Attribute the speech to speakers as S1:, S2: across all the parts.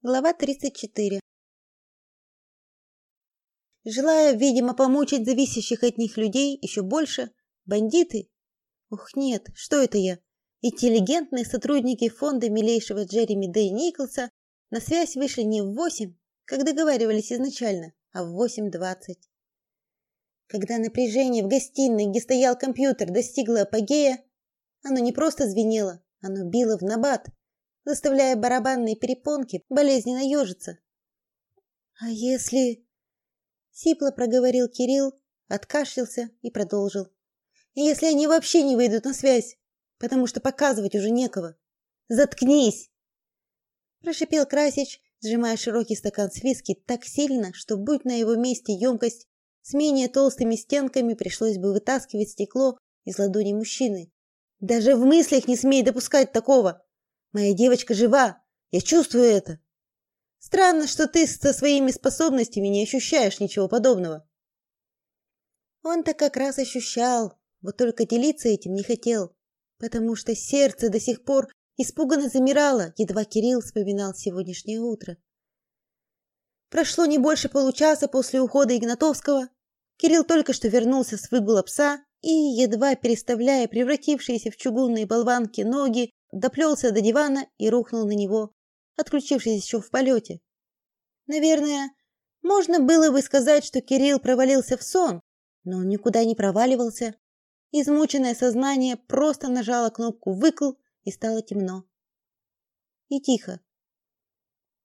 S1: Глава 34. Желая, видимо, помучить зависящих от них людей еще больше, бандиты. Ух, нет, что это я? Интеллигентные сотрудники фонда милейшего Джереми Дэй Николса на связь вышли не в восемь, как договаривались изначально, а в 8:20. Когда напряжение в гостиной, где стоял компьютер, достигло апогея, оно не просто звенело, оно било в набат заставляя барабанные перепонки болезненно ежиться. А если сипло проговорил Кирилл, откашлялся и продолжил. Если они вообще не выйдут на связь, потому что показывать уже некого. Заткнись, прошипел Красич, сжимая широкий стакан с виски так сильно, что будь на его месте емкость с менее толстыми стенками, пришлось бы вытаскивать стекло из ладони мужчины. Даже в мыслях не смей допускать такого. Моя девочка жива. Я чувствую это. Странно, что ты со своими способностями не ощущаешь ничего подобного. Он-то как раз ощущал, вот только делиться этим не хотел, потому что сердце до сих пор испуганно замирало, едва Кирилл вспоминал сегодняшнее утро. Прошло не больше получаса после ухода Игнатовского. Кирилл только что вернулся с выгула пса и, едва переставляя превратившиеся в чугунные болванки ноги, доплелся до дивана и рухнул на него, отключившись еще в полете. Наверное, можно было бы сказать, что Кирилл провалился в сон, но он никуда не проваливался. Измученное сознание просто нажало кнопку выкл и стало темно. И тихо.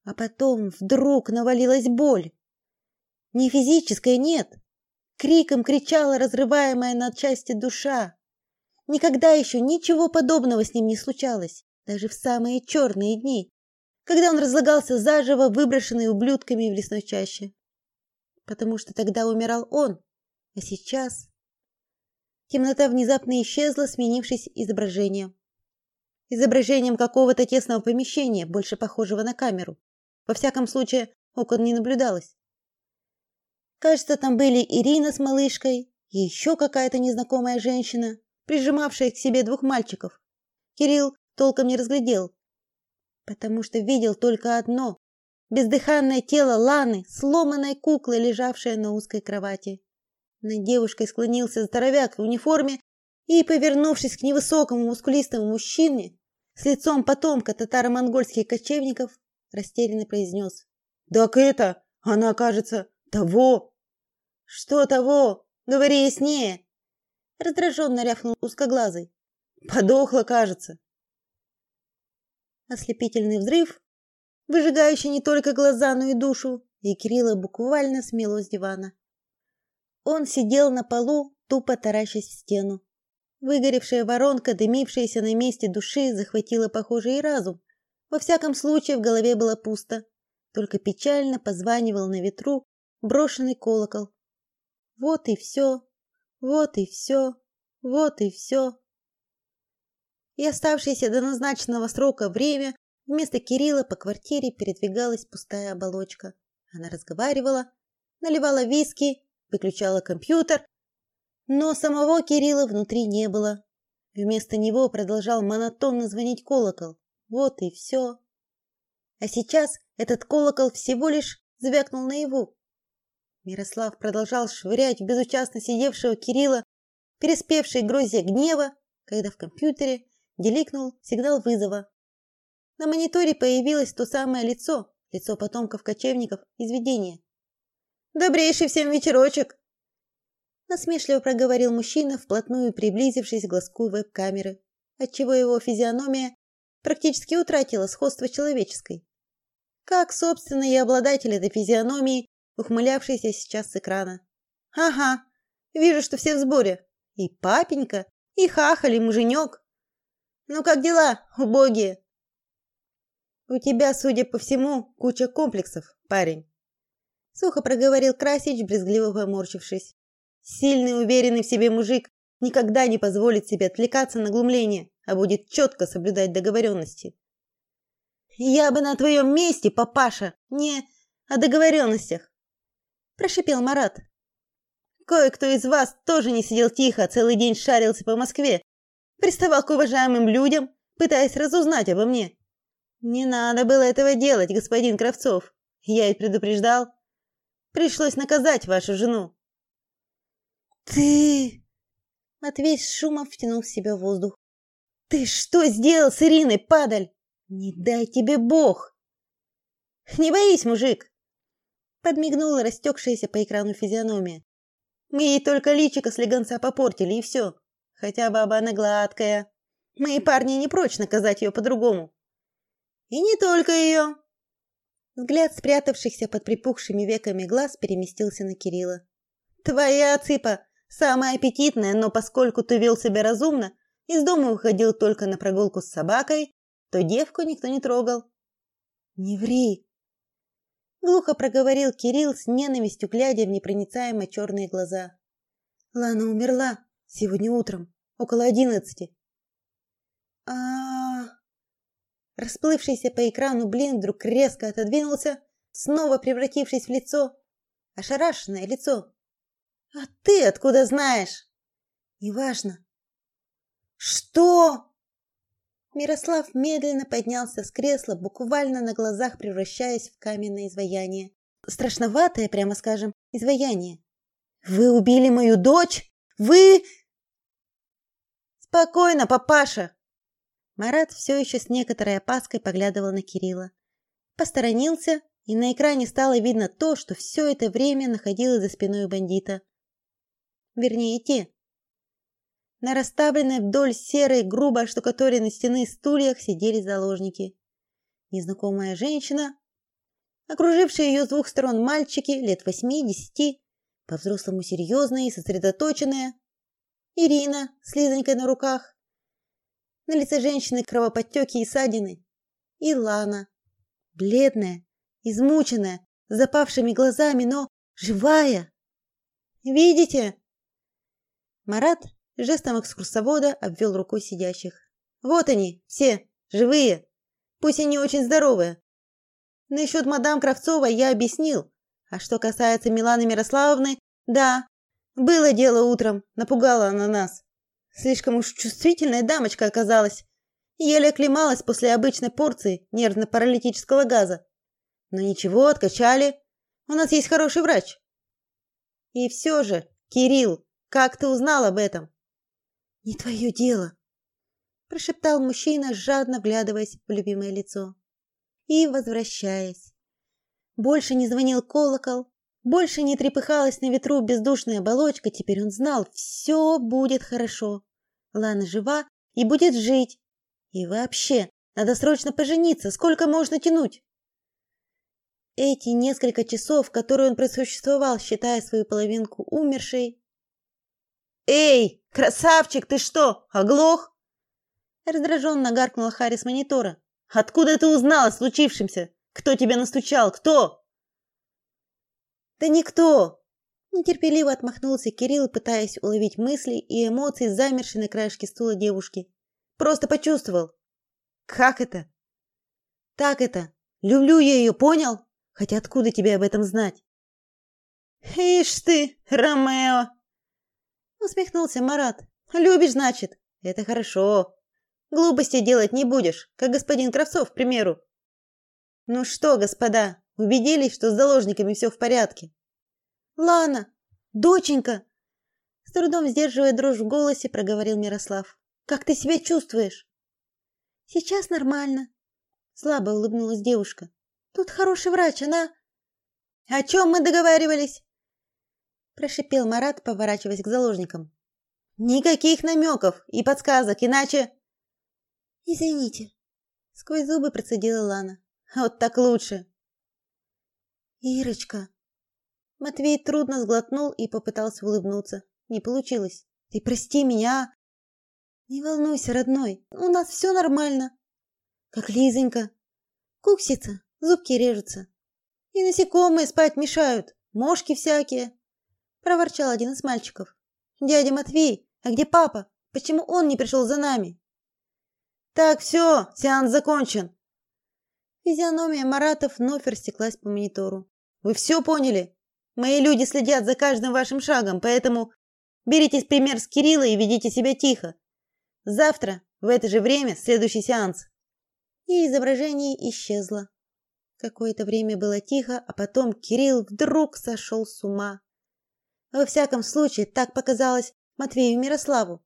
S1: А потом вдруг навалилась боль. Не физическая, нет. Криком кричала разрываемая на части душа. Никогда еще ничего подобного с ним не случалось, даже в самые черные дни, когда он разлагался заживо, выброшенный ублюдками в лесной чаще. Потому что тогда умирал он, а сейчас темнота внезапно исчезла, сменившись изображением. Изображением какого-то тесного помещения, больше похожего на камеру. Во всяком случае, окон не наблюдалось. Кажется, там были Ирина с малышкой и еще какая-то незнакомая женщина, прижимавшая к себе двух мальчиков. Кирилл толком не разглядел, потому что видел только одно бездыханное тело Ланы, сломанной куклой, лежавшей на узкой кровати. Над девушкой склонился здоровяк в униформе и, повернувшись к невысокому мускулистому мужчине с лицом потомка татаро-монгольских кочевников, растерянно произнес. «Так это, она, кажется, того!» «Что того? Говори яснее!» Раздраженно рявкнул узкоглазый. Подохла, кажется. Ослепительный взрыв, выжигающий не только глаза, но и душу, и Кирилла буквально смело с дивана. Он сидел на полу, тупо таращась в стену. Выгоревшая воронка, дымившаяся на месте души, захватила, похоже, и разум. Во всяком случае, в голове было пусто, только печально позванивал на ветру брошенный колокол. Вот и все. Вот и все, вот и все. И оставшееся до назначенного срока время вместо Кирилла по квартире передвигалась пустая оболочка. Она разговаривала, наливала виски, выключала компьютер, но самого Кирилла внутри не было. Вместо него продолжал монотонно звонить колокол. Вот и все. А сейчас этот колокол всего лишь звякнул наяву. Мирослав продолжал швырять в безучастно сидевшего Кирилла, переспевший грозе гнева, когда в компьютере деликнул сигнал вызова. На мониторе появилось то самое лицо, лицо потомков кочевников из видения. Добрейший всем вечерочек, насмешливо проговорил мужчина, вплотную приблизившись к глазку веб-камеры, отчего его физиономия практически утратила сходство человеческой. Как, собственно, и обладатель этой физиономии ухмылявшийся сейчас с экрана. Ага. Вижу, что все в сборе. И папенька, и хахали муженек. Ну как дела, убогие? У тебя, судя по всему, куча комплексов, парень. Сухо проговорил Красич, брезгливо поморщившись. Сильный, уверенный в себе мужик никогда не позволит себе отвлекаться на глумление, а будет четко соблюдать договоренности. Я бы на твоем месте, папаша, не о договоренностях прошипел Марат. Кое-кто из вас тоже не сидел тихо, целый день шарился по Москве, приставал к уважаемым людям, пытаясь разузнать обо мне. Не надо было этого делать, господин Кравцов. Я ведь предупреждал. Пришлось наказать вашу жену. Ты Матвей шумом втянул в себя воздух. Ты что сделал с Ириной, падаль? Не дай тебе Бог. Не боись, мужик. Подмигнула растекшаяся по экрану физиономия. Мы ей только личико слегонца попортили и все. Хотя баба она гладкая. Мои парни не прочь наказать ее по-другому. И не только ее. Взгляд спрятавшихся под припухшими веками глаз переместился на Кирилла. Твоя цыпа самая аппетитная, но поскольку ты вел себя разумно, из дома выходил только на прогулку с собакой, то девку никто не трогал. Не ври, глухо проговорил Кирилл с ненавистью глядя в непроницаемо черные глаза. Лана умерла сегодня утром, около одиннадцати. А, -а, а Расплывшийся по экрану блин вдруг резко отодвинулся, снова превратившись в лицо, ошарашенное лицо. А ты откуда знаешь? Неважно. Что? Мирослав медленно поднялся с кресла, буквально на глазах превращаясь в каменное изваяние. Страшноватое, прямо скажем, изваяние. Вы убили мою дочь? Вы Спокойно, папаша, Марат все еще с некоторой опаской поглядывал на Кирилла. Посторонился, и на экране стало видно то, что все это время находилось за спиной бандита. Вернее, те. На расставленной вдоль серой, грубо оштукатуренной стены стульях сидели заложники. Незнакомая женщина, окружившие ее с двух сторон мальчики лет восьми-десяти, по-взрослому серьезные и сосредоточенные, Ирина с Лизонькой на руках, на лице женщины кровоподтеки и ссадины. И Лана, бледная, измученная, с запавшими глазами, но живая. Видите? Марат жестом экскурсовода обвел рукой сидящих. Вот они, все, живые. Пусть и не очень здоровые. Насчет мадам Кравцова я объяснил. А что касается Миланы Мирославовны, да, было дело утром, напугала она нас. Слишком уж чувствительная дамочка оказалась. Еле оклемалась после обычной порции нервно-паралитического газа. Но ничего, откачали. У нас есть хороший врач. И все же, Кирилл, как ты узнал об этом? Не твое дело, прошептал мужчина, жадно вглядываясь в любимое лицо. И возвращаясь. Больше не звонил колокол, больше не трепыхалась на ветру бездушная оболочка, теперь он знал, все будет хорошо. Лана жива и будет жить. И вообще, надо срочно пожениться, сколько можно тянуть? Эти несколько часов, которые он просуществовал, считая свою половинку умершей. Эй, красавчик, ты что, оглох? Раздраженно гаркнула Харри с монитора. Откуда ты узнала о случившемся? Кто тебя настучал? Кто? Да никто. Нетерпеливо отмахнулся Кирилл, пытаясь уловить мысли и эмоции замершей на краешке стула девушки. Просто почувствовал. Как это? Так это. Люблю я ее, понял? Хотя откуда тебе об этом знать? Ишь ты, Ромео. Усмехнулся Марат. Любишь, значит? Это хорошо. Глупости делать не будешь, как господин Кравцов, к примеру. Ну что, господа, Убедились, что с заложниками все в порядке. Лана, доченька, с трудом сдерживая дрожь в голосе, проговорил Мирослав. Как ты себя чувствуешь? Сейчас нормально, слабо улыбнулась девушка. Тут хороший врач, она О чем мы договаривались? Прошипел Марат, поворачиваясь к заложникам. Никаких намеков и подсказок, иначе Извините, сквозь зубы процедила Лана. Вот так лучше. Ирочка. Матвей трудно сглотнул и попытался улыбнуться. Не получилось. Ты прости меня. Не волнуйся, родной. У нас все нормально. Как Лизонька. Куксится, зубки режутся. И насекомые спать мешают, мошки всякие, проворчал один из мальчиков. Дядя Матвей, а где папа? Почему он не пришел за нами? Так, все, сеанс закончен. Физиономия Марата вновь растеклась по монитору. Вы все поняли? Мои люди следят за каждым вашим шагом, поэтому берите пример с Кирилла и ведите себя тихо. Завтра в это же время следующий сеанс. и изображение исчезло. Какое-то время было тихо, а потом Кирилл вдруг сошел с ума. Во всяком случае, так показалось Матвею Мирославу.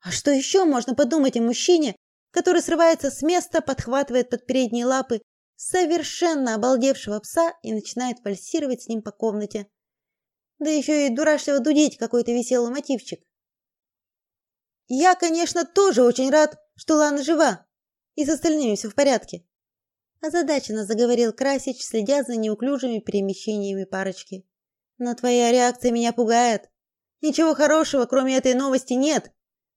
S1: А что еще можно подумать о мужчине, который срывается с места, подхватывает под передние лапы совершенно обалдевшего пса и начинает вальсировать с ним по комнате. Да еще и дурашливо дудеть какой-то веселый мотивчик. Я, конечно, тоже очень рад, что Лана жива, и с остальными все в порядке. Озадаченно заговорил Красич, следя за неуклюжими перемещениями парочки. Но твоя реакция меня пугает. Ничего хорошего, кроме этой новости, нет.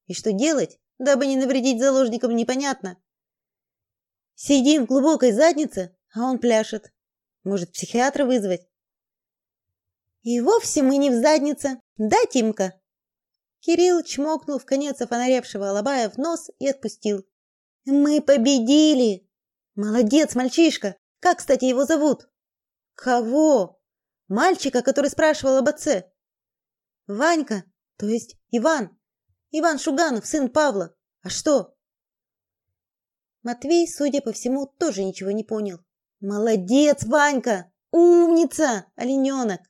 S1: И что делать, дабы не навредить заложникам, непонятно. Сидим в глубокой заднице, а он пляшет. Может, психиатра вызвать? И вовсе мы не в заднице. Да, Тимка? Кирилл чмокнул в конец офонаревшего Алабая в нос и отпустил. Мы победили. Молодец, мальчишка. Как, кстати, его зовут? Кого? Мальчика, который спрашивал об отце. Ванька, то есть Иван. Иван Шуганов, сын Павла. А что? Матвей, судя по всему, тоже ничего не понял. Молодец, Ванька! Умница, олененок!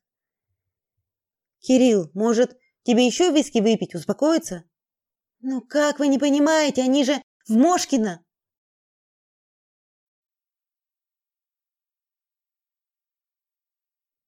S1: Кирилл, может, тебе еще виски выпить, успокоиться? Ну как вы не понимаете, они же в Мошкино.